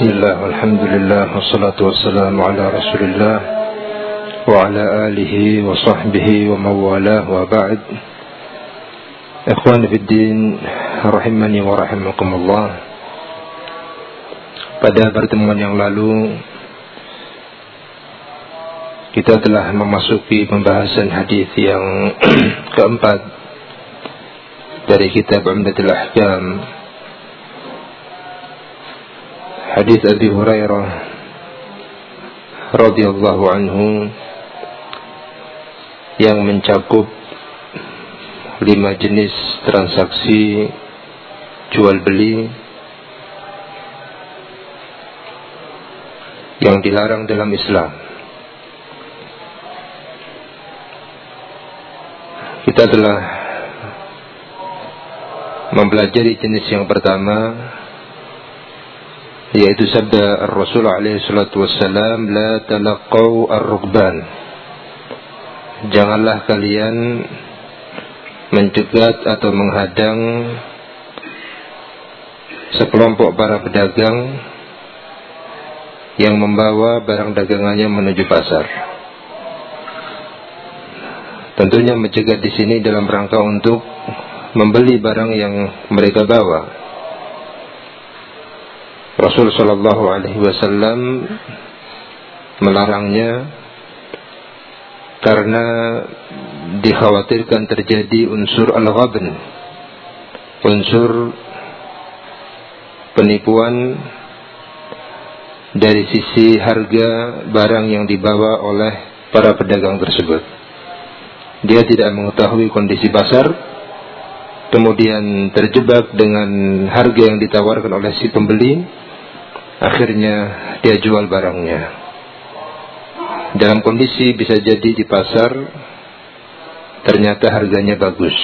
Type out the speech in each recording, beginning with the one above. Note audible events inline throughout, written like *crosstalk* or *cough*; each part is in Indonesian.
بسم الله والحمد لله والصلاة والسلام على رسول الله وعلى آله وصحبه ومن والاه وبعد إخواني في الدين rahimani wa rahimakumullah Pada pertemuan yang lalu kita telah memasuki pembahasan hadis yang *clears throat* keempat dari kitab Umdatul Ahkam hadis Abi Hurairah radhiyallahu anhu yang mencakup lima jenis transaksi jual beli yang dilarang dalam Islam. Kita telah mempelajari jenis yang pertama yaitu sabda Rasul alaihi salatu wassalam la talaqau ar-rukban janganlah kalian mencegat atau menghadang sekelompok para pedagang yang membawa barang dagangannya menuju pasar. Tentunya mencegat di sini dalam rangka untuk membeli barang yang mereka bawa Rasul Shallallahu Alaihi Wasallam melarangnya karena dikhawatirkan terjadi unsur al-ghabn, unsur penipuan dari sisi harga barang yang dibawa oleh para pedagang tersebut. Dia tidak mengetahui kondisi pasar, kemudian terjebak dengan harga yang ditawarkan oleh si pembeli, akhirnya dia jual barangnya. Dalam kondisi bisa jadi di pasar ternyata harganya bagus.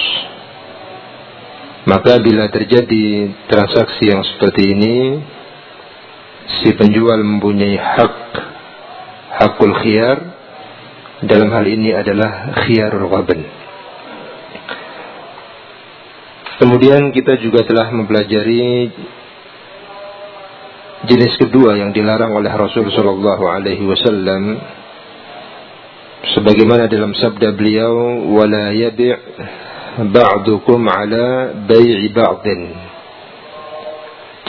Maka bila terjadi transaksi yang seperti ini, si penjual mempunyai hak hakul khiyar dalam hal ini adalah khiyarul waban. Kemudian kita juga telah mempelajari jenis kedua yang dilarang oleh Rasul Shallallahu Alaihi Wasallam sebagaimana dalam sabda beliau wala yabi' ba'dukum ala bai'i ba'din.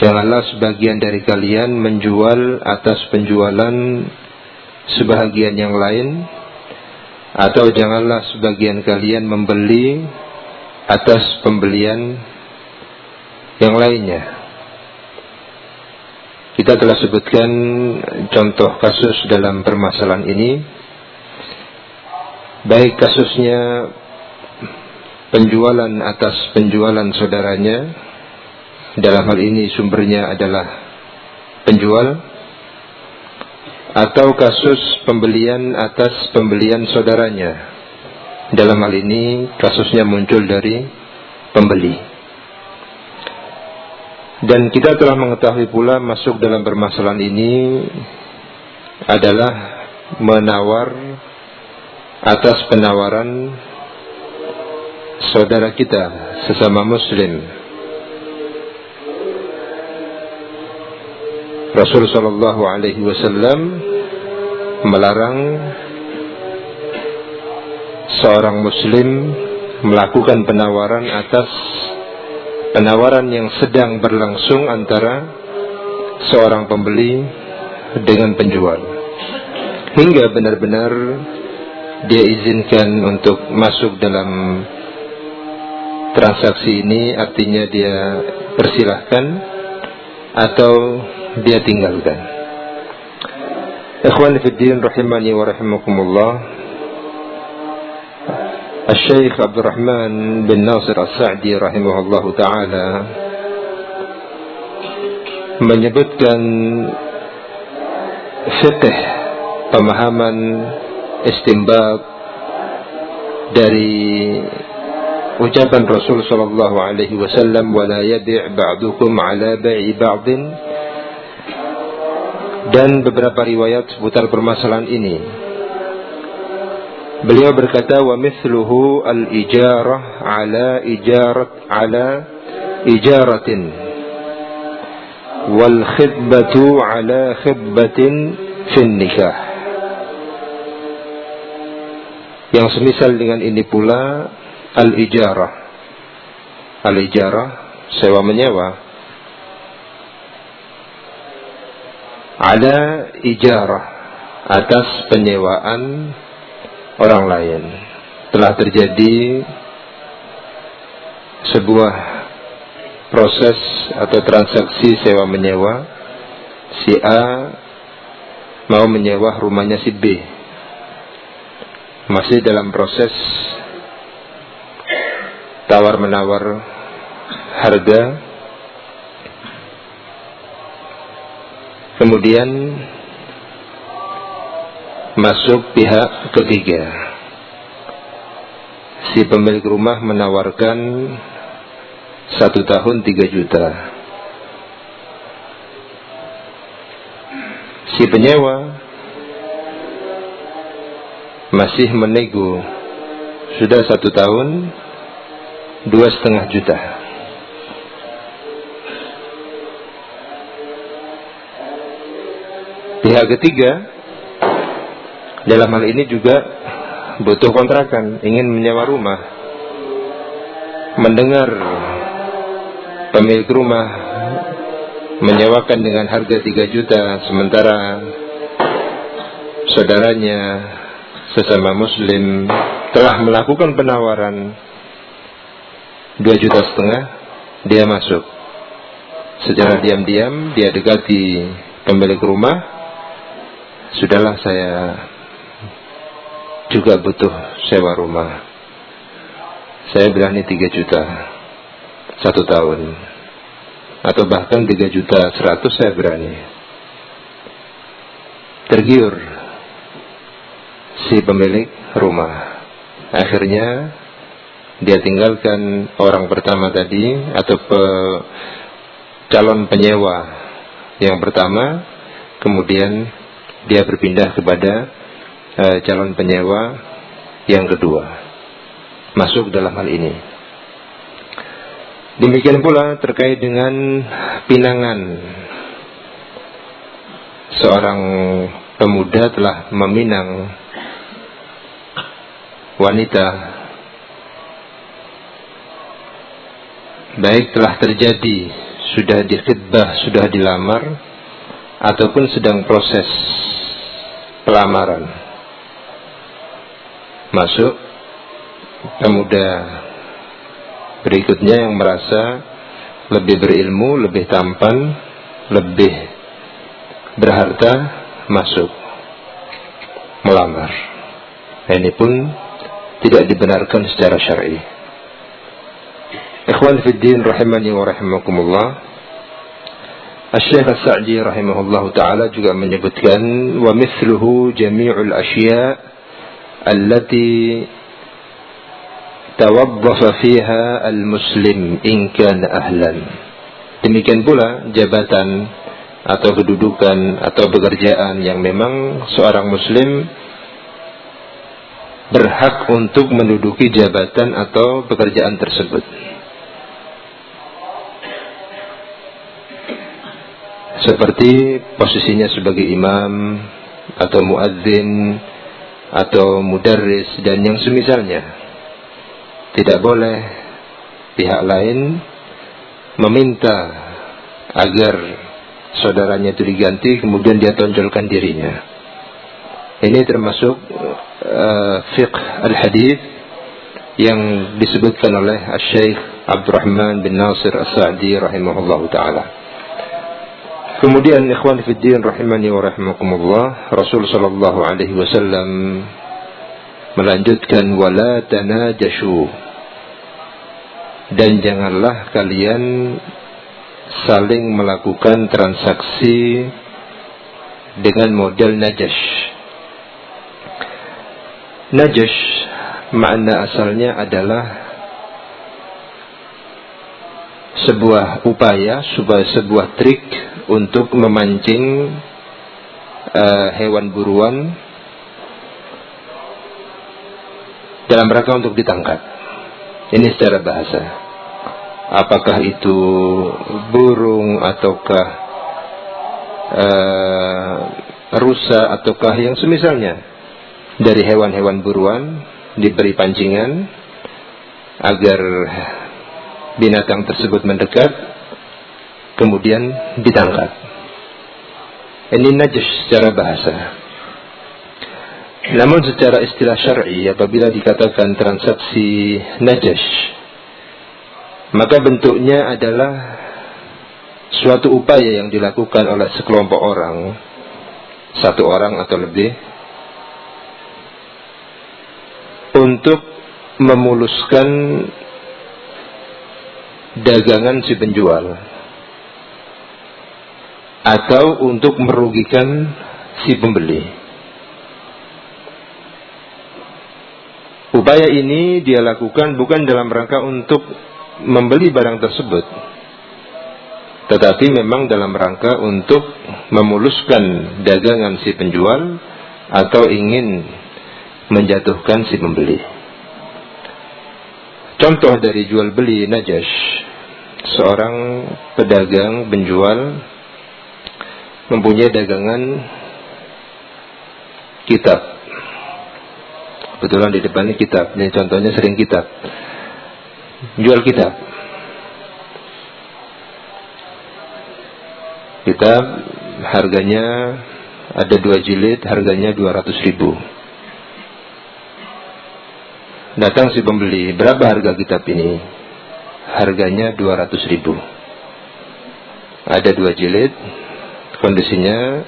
Janganlah sebagian dari kalian menjual atas penjualan sebahagian yang lain atau janganlah sebagian kalian membeli atas pembelian yang lainnya kita telah sebutkan contoh kasus dalam permasalahan ini. Baik kasusnya penjualan atas penjualan saudaranya. Dalam hal ini sumbernya adalah penjual. Atau kasus pembelian atas pembelian saudaranya. Dalam hal ini kasusnya muncul dari pembeli. Dan kita telah mengetahui pula masuk dalam permasalahan ini adalah menawar atas penawaran saudara kita sesama muslim. Rasul sallallahu alaihi wasallam melarang seorang muslim melakukan penawaran atas penawaran yang sedang berlangsung antara seorang pembeli dengan penjual. Hingga benar-benar dia izinkan untuk masuk dalam transaksi ini artinya dia persilahkan atau dia tinggalkan. Ikhwan Fiddin rahimani wa rahimakumullah Syekh Abdul Rahman bin Nasir As-Sa'di rahimahullah taala menyebutkan fiqh pemahaman istimbat dari ucapan Rasul sallallahu alaihi wasallam wala yabi' ba'dukum ala bai'i ba'din. Dan beberapa riwayat seputar permasalahan ini Beliau berkata wa mithluhu al-ijarah ala ijarat ala ijaratin. Wal khidbatu ala khidbatin fin nikah. Yang semisal dengan ini pula al-ijarah. Al-ijarah sewa menyewa. Ada ijarah atas penyewaan orang lain. Telah terjadi sebuah proses atau transaksi sewa menyewa. Si A mau menyewa rumahnya si B. Masih dalam proses tawar menawar harga. Kemudian masuk pihak ketiga si pemilik rumah menawarkan satu tahun tiga juta. Si penyewa masih menego sudah satu tahun dua setengah juta. Pihak ketiga dalam hal ini juga butuh kontrakan, ingin menyewa rumah, mendengar pemilik rumah menyewakan dengan harga 3 juta sementara saudaranya sesama muslim telah melakukan penawaran 2 juta setengah dia masuk. Secara diam-diam dia dekati pemilik rumah. Sudahlah saya juga butuh sewa rumah. Saya ini 3 juta satu tahun. Atau bahkan tiga juta seratus saya berani. Tergiur si pemilik rumah. Akhirnya dia tinggalkan orang pertama tadi atau pe, calon penyewa yang pertama. Kemudian dia berpindah kepada uh, calon penyewa yang kedua. Masuk dalam hal ini. Demikian pula terkait dengan pinangan. Seorang pemuda telah meminang wanita. Baik telah terjadi sudah dikhidbah sudah dilamar ataupun sedang proses pelamaran masuk pemuda berikutnya yang merasa lebih berilmu, lebih tampan, lebih berharta masuk melamar. Ini pun tidak dibenarkan secara syar'i. Ikhwan fiddin rahimani wa rahimakumullah. Asy-Syaikh As-Sa'di rahimahullah taala juga menyebutkan wa mithluhu jami'ul asya' allati tawaddafa fiha al-muslim in kana ahlan. Demikian pula jabatan atau kedudukan atau pekerjaan yang memang seorang muslim berhak untuk menduduki jabatan atau pekerjaan tersebut. Seperti posisinya sebagai imam atau muadzin atau mudarris dan yang semisalnya tidak boleh pihak lain meminta agar saudaranya itu diganti kemudian dia tonjolkan dirinya. Ini termasuk uh, fiqh al-hadith yang disebutkan oleh Syekh Abdurrahman bin Nasir As-Sa'di rahimahullah taala. Kemudian ikhwan fiddin rahimani wa rahimakumullah Rasul sallallahu alaihi wasallam melanjutkan wala tanajashu dan janganlah kalian saling melakukan transaksi dengan model najash. Najash makna asalnya adalah sebuah upaya, sebuah, sebuah trik untuk memancing uh, hewan buruan dalam rangka untuk ditangkap. Ini secara bahasa. Apakah itu burung ataukah uh, rusa ataukah yang semisalnya dari hewan-hewan buruan diberi pancingan agar binatang tersebut mendekat kemudian ditangkap. Ini najis secara bahasa. Namun secara istilah syar'i apabila dikatakan transaksi najis maka bentuknya adalah suatu upaya yang dilakukan oleh sekelompok orang satu orang atau lebih untuk memuluskan dagangan si penjual atau untuk merugikan si pembeli. Upaya ini dia lakukan bukan dalam rangka untuk membeli barang tersebut, tetapi memang dalam rangka untuk memuluskan dagangan si penjual atau ingin menjatuhkan si pembeli. Contoh dari jual beli najas, seorang pedagang penjual mempunyai dagangan kitab. Kebetulan di depannya kitab, ini contohnya sering kitab. Jual kitab. Kitab harganya ada dua jilid, harganya 200 ribu. Datang si pembeli, berapa harga kitab ini? Harganya 200 ribu. Ada dua jilid, kondisinya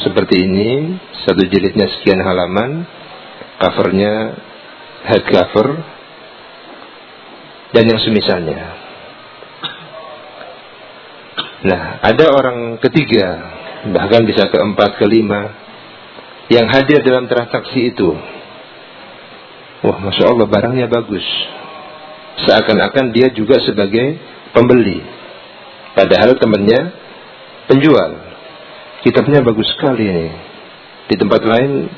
seperti ini, satu jilidnya sekian halaman, covernya head cover, dan yang semisalnya. Nah, ada orang ketiga, bahkan bisa keempat, kelima, yang hadir dalam transaksi itu Wah, masya Allah barangnya bagus. Seakan-akan dia juga sebagai pembeli. Padahal temannya penjual. Kitabnya bagus sekali ini. Di tempat lain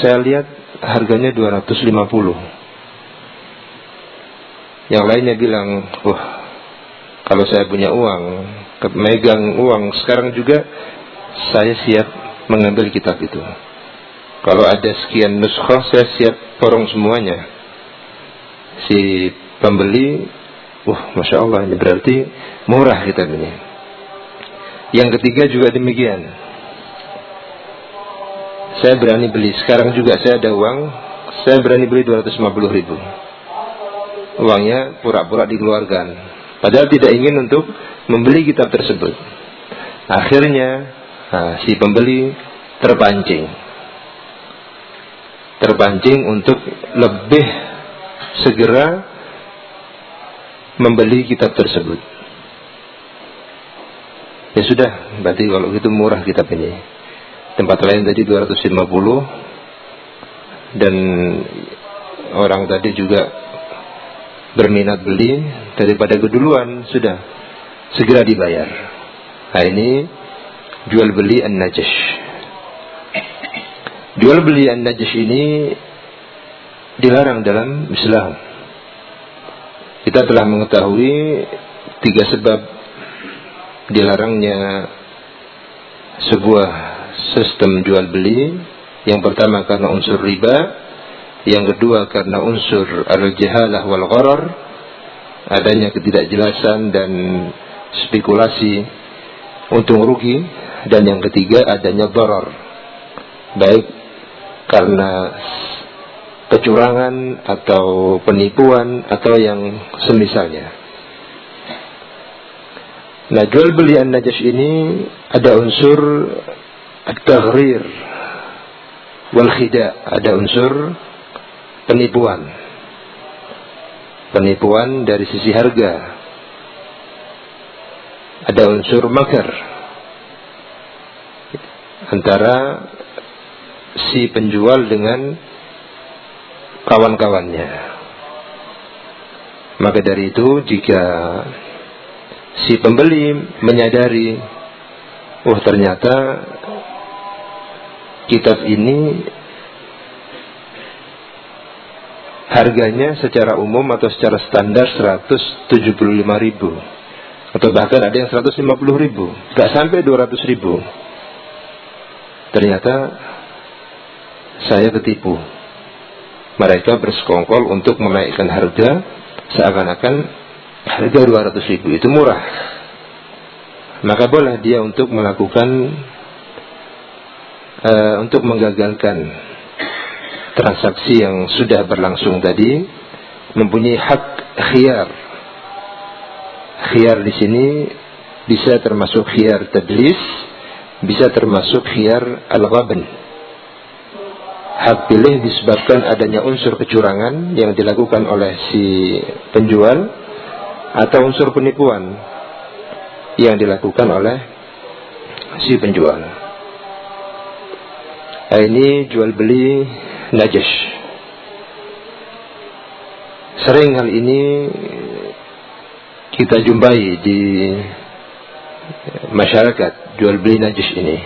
saya lihat harganya 250. Yang lainnya bilang, wah kalau saya punya uang, megang uang sekarang juga saya siap mengambil kitab itu. Kalau ada sekian nuskhoh saya siap borong semuanya. Si pembeli, wah masya Allah ini berarti murah kitab ini. Yang ketiga juga demikian. Saya berani beli. Sekarang juga saya ada uang. Saya berani beli 250 ribu. Uangnya pura-pura dikeluarkan. Padahal tidak ingin untuk membeli kitab tersebut. Akhirnya nah, si pembeli terpancing terpancing untuk lebih segera membeli kitab tersebut. Ya sudah, berarti kalau itu murah kitab ini. Tempat lain tadi 250 dan orang tadi juga berminat beli daripada keduluan sudah segera dibayar. Nah ini jual beli an-najash. Jual beli najis ini dilarang dalam Islam. Kita telah mengetahui tiga sebab dilarangnya sebuah sistem jual beli. Yang pertama karena unsur riba, yang kedua karena unsur al-jahalah wal gharar, adanya ketidakjelasan dan spekulasi untung rugi, dan yang ketiga adanya darar, baik karena kecurangan atau penipuan atau yang semisalnya. Nah, jual beli an-najas ini ada unsur at-taghrir wal khida, ada unsur penipuan. Penipuan dari sisi harga. Ada unsur makar antara si penjual dengan kawan-kawannya. Maka dari itu jika si pembeli menyadari, oh ternyata kitab ini harganya secara umum atau secara standar 175 ribu. Atau bahkan ada yang 150 ribu. Gak sampai 200 ribu. Ternyata saya ketipu. Mereka bersekongkol untuk menaikkan harga seakan-akan harga 200 ribu itu murah. Maka boleh dia untuk melakukan uh, untuk menggagalkan transaksi yang sudah berlangsung tadi mempunyai hak khiyar. Khiyar di sini bisa termasuk khiyar tadlis, bisa termasuk khiyar al-ghaban. Hak pilih disebabkan adanya unsur kecurangan yang dilakukan oleh si penjual atau unsur penipuan yang dilakukan oleh si penjual. Nah, ini jual beli najis. Sering hal ini kita jumpai di masyarakat jual beli najis ini.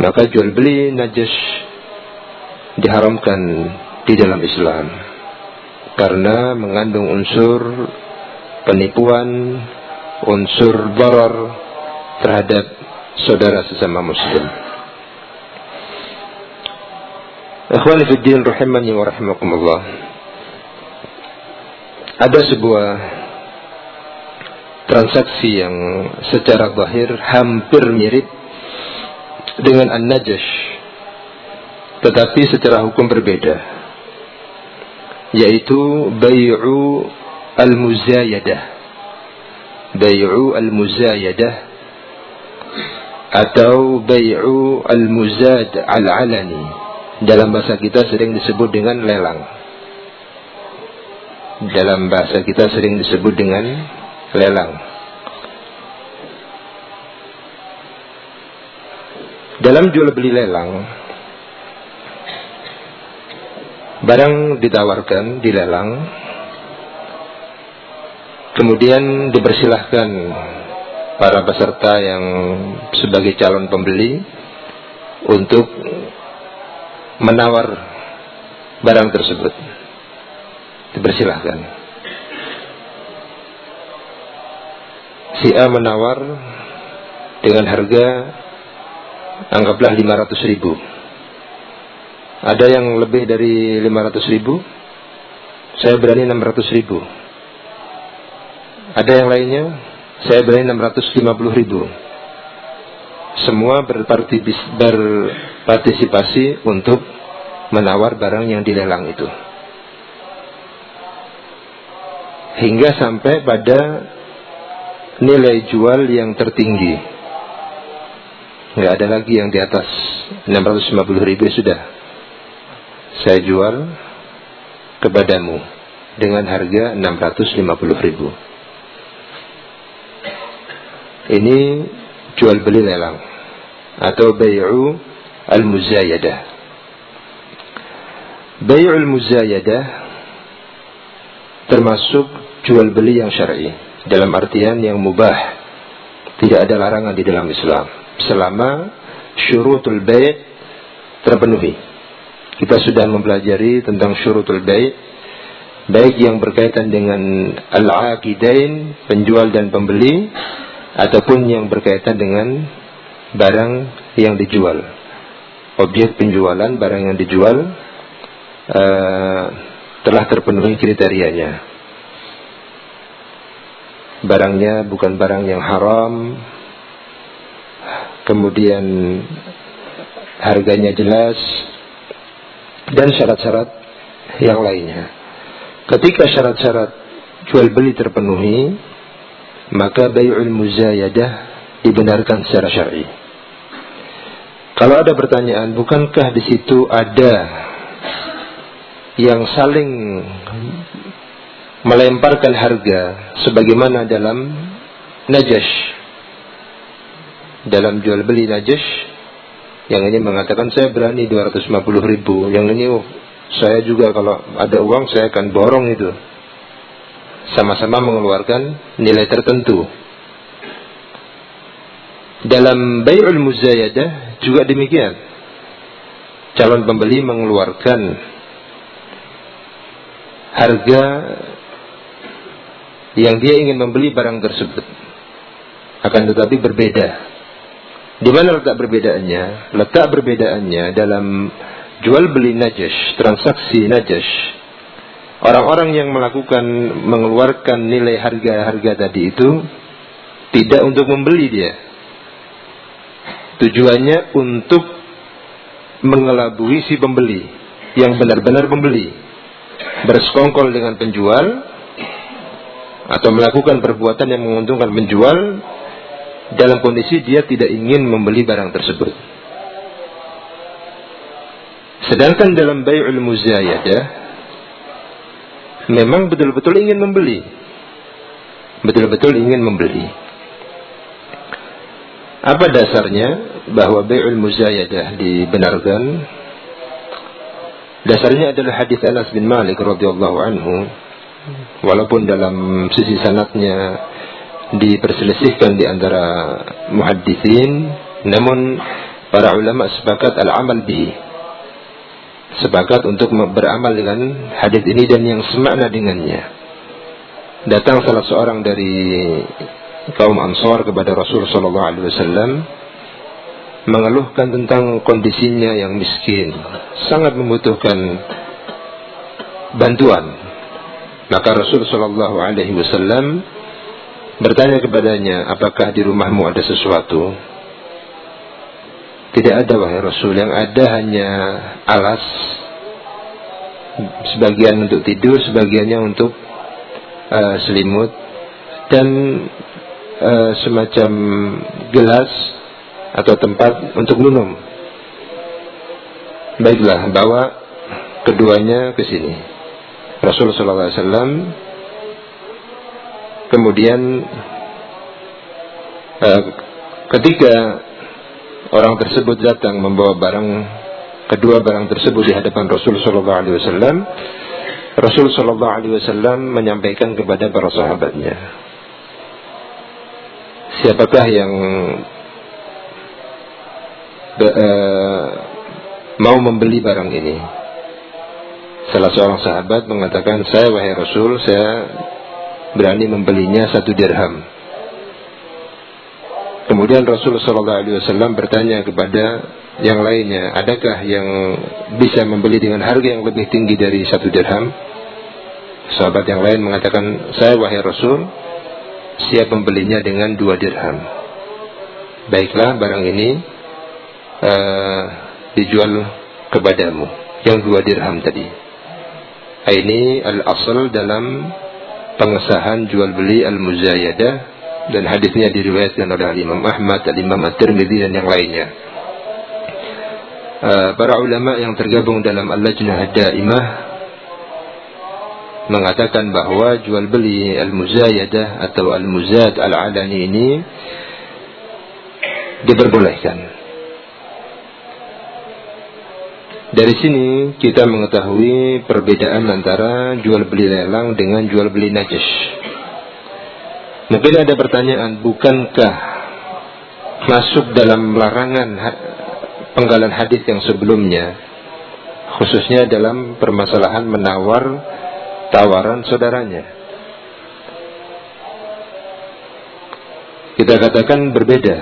Maka jual beli najis diharamkan di dalam Islam karena mengandung unsur penipuan, unsur barar terhadap saudara sesama muslim. Ikhwani fi din rahimani wa rahimakumullah. Ada sebuah transaksi yang secara zahir hampir mirip dengan an-najash tetapi secara hukum berbeda yaitu bai'u al-muzayadah bai'u al-muzayadah atau bai'u al-muzad al-alani dalam bahasa kita sering disebut dengan lelang. Dalam bahasa kita sering disebut dengan lelang. Dalam jual beli lelang, barang ditawarkan di lelang, kemudian dipersilahkan para peserta yang sebagai calon pembeli untuk menawar barang tersebut. Dipersilahkan. Si A menawar dengan harga anggaplah 500 ribu. Ada yang lebih dari 500 ribu, saya berani 600 ribu. Ada yang lainnya, saya berani 650 ribu semua berpartisipasi untuk menawar barang yang dilelang itu. Hingga sampai pada nilai jual yang tertinggi. Nggak ada lagi yang di atas 650 ribu sudah. Saya jual kepadamu dengan harga 650 ribu. Ini jual beli lelang atau bay'u al-muzayadah. Bay'u al-muzayadah termasuk jual beli yang syar'i dalam artian yang mubah. Tidak ada larangan di dalam Islam selama syurutul bay' terpenuhi. Kita sudah mempelajari tentang syurutul bay' baik yang berkaitan dengan al-aqidain, penjual dan pembeli ataupun yang berkaitan dengan barang yang dijual. Objek penjualan barang yang dijual uh, telah terpenuhi kriterianya. Barangnya bukan barang yang haram, kemudian harganya jelas, dan syarat-syarat yang lainnya. Ketika syarat-syarat jual beli terpenuhi, maka bay'ul muzayadah dibenarkan secara syar'i. Kalau ada pertanyaan, bukankah di situ ada yang saling melemparkan harga sebagaimana dalam najash dalam jual beli najash yang ini mengatakan saya berani 250 ribu yang ini oh, saya juga kalau ada uang saya akan borong itu sama-sama mengeluarkan nilai tertentu. Dalam bay'ul muzayadah juga demikian. Calon pembeli mengeluarkan harga yang dia ingin membeli barang tersebut. Akan tetapi berbeda. Di mana letak perbedaannya? Letak perbedaannya dalam jual beli najash, transaksi najash. Orang-orang yang melakukan mengeluarkan nilai harga-harga tadi itu tidak untuk membeli dia. Tujuannya untuk mengelabui si pembeli yang benar-benar pembeli. Bersekongkol dengan penjual atau melakukan perbuatan yang menguntungkan penjual dalam kondisi dia tidak ingin membeli barang tersebut. Sedangkan dalam bay'ul muzayadah memang betul-betul ingin membeli. Betul-betul ingin membeli. Apa dasarnya bahwa bay'ul muzayadah dibenarkan? Dasarnya adalah hadis Anas bin Malik radhiyallahu anhu walaupun dalam sisi sanatnya diperselisihkan di antara muhaddisin namun para ulama sepakat al-amal bihi. Sepakat untuk beramal dengan hadis ini dan yang semakna dengannya. Datang salah seorang dari kaum Ansar kepada Rasul sallallahu alaihi wasallam mengeluhkan tentang kondisinya yang miskin sangat membutuhkan bantuan. Maka Rasul sallallahu alaihi wasallam bertanya kepadanya, apakah di rumahmu ada sesuatu? Tidak ada wahai Rasul, yang ada hanya alas, sebagian untuk tidur, sebagiannya untuk uh, selimut, dan uh, semacam gelas atau tempat untuk minum. Baiklah, bawa keduanya ke sini. Rasul Sallallahu Alaihi Wasallam Kemudian uh, ketika orang tersebut datang membawa barang kedua barang tersebut di hadapan Rasul Shallallahu Alaihi Wasallam, Rasul Shallallahu Alaihi Wasallam menyampaikan kepada para sahabatnya, siapakah yang be, uh, mau membeli barang ini? Salah seorang sahabat mengatakan, saya wahai Rasul, saya berani membelinya satu dirham. Kemudian Rasulullah SAW bertanya kepada yang lainnya, adakah yang bisa membeli dengan harga yang lebih tinggi dari satu dirham? Sahabat yang lain mengatakan, saya wahai Rasul, siap membelinya dengan dua dirham. Baiklah, barang ini uh, dijual kepadamu, yang dua dirham tadi. Ini al-asal dalam pengesahan jual beli al-muzayadah dan hadisnya diriwayatkan oleh Imam Ahmad, Imam At-Tirmidzi dan yang lainnya. Uh, para ulama yang tergabung dalam Al-Lajnah Daimah mengatakan bahwa jual beli al-muzayadah atau al-muzad al-alani ini diperbolehkan. Dari sini kita mengetahui perbedaan antara jual beli lelang dengan jual beli najis. Mungkin ada pertanyaan, bukankah masuk dalam larangan penggalan hadis yang sebelumnya, khususnya dalam permasalahan menawar tawaran saudaranya? Kita katakan berbeda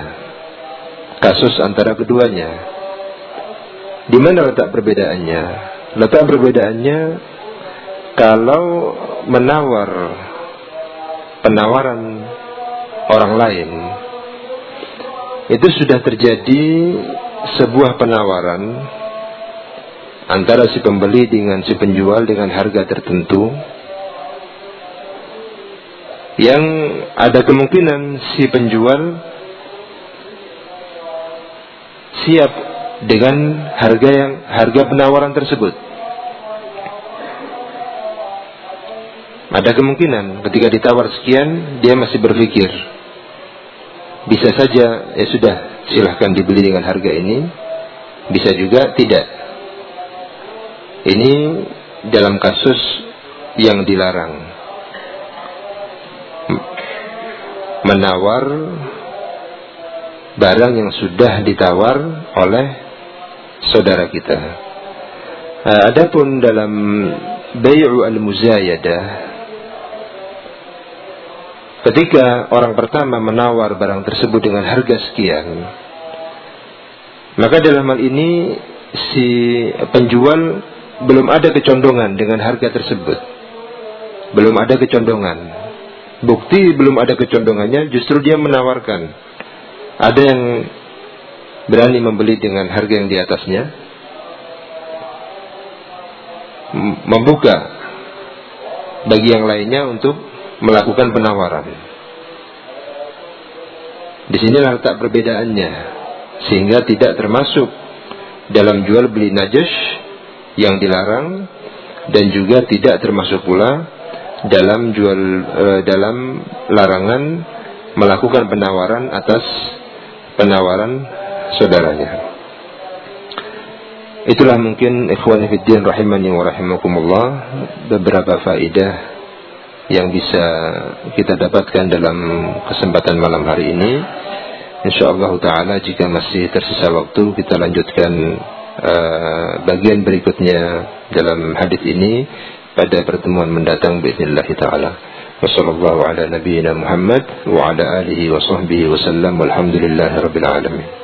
kasus antara keduanya. Di mana letak perbedaannya? Letak perbedaannya kalau menawar penawaran orang lain itu sudah terjadi sebuah penawaran antara si pembeli dengan si penjual dengan harga tertentu yang ada kemungkinan si penjual siap dengan harga yang harga penawaran tersebut. Ada kemungkinan ketika ditawar sekian dia masih berpikir bisa saja ya sudah silahkan dibeli dengan harga ini bisa juga tidak. Ini dalam kasus yang dilarang menawar barang yang sudah ditawar oleh saudara kita. Uh, adapun dalam bay'u al-muzayadah Ketika orang pertama menawar barang tersebut dengan harga sekian, maka dalam hal ini si penjual belum ada kecondongan dengan harga tersebut. Belum ada kecondongan. Bukti belum ada kecondongannya, justru dia menawarkan. Ada yang berani membeli dengan harga yang di atasnya, membuka bagi yang lainnya untuk melakukan penawaran. Di sini letak perbedaannya, sehingga tidak termasuk dalam jual beli najis yang dilarang dan juga tidak termasuk pula dalam jual e, dalam larangan melakukan penawaran atas penawaran saudaranya. Itulah mungkin ikhwan fiddin rahimani wa rahimakumullah beberapa faedah yang bisa kita dapatkan dalam kesempatan malam hari ini. Insyaallah taala jika masih tersisa waktu kita lanjutkan uh, bagian berikutnya dalam hadis ini pada pertemuan mendatang باذنillah taala. Wassallallahu ala nabiyyina Muhammad wa ala alihi wa sahbihi wa sallam walhamdulillahi rabbil alamin.